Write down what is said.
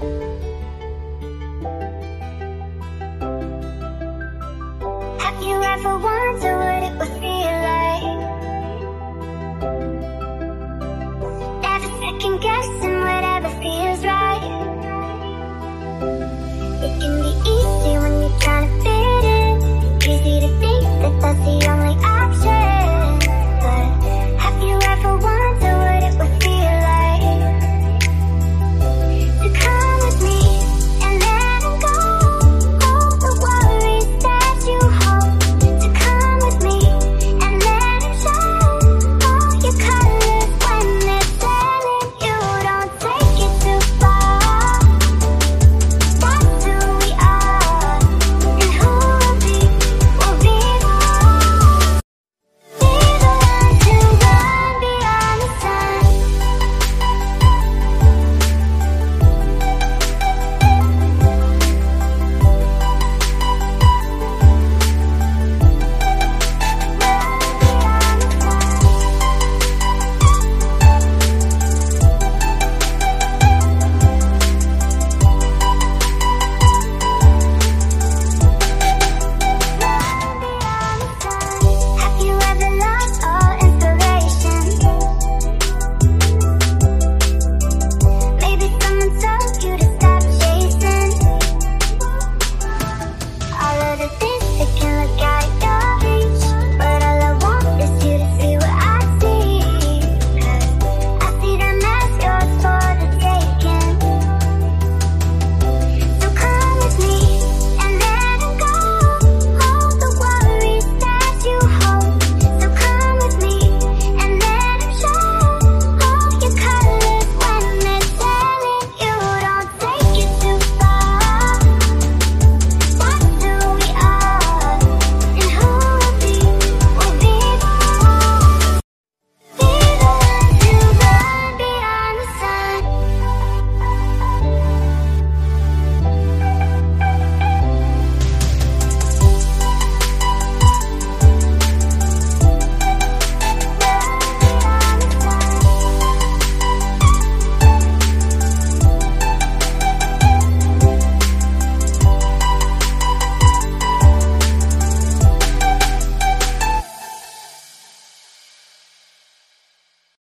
Have you ever wondered?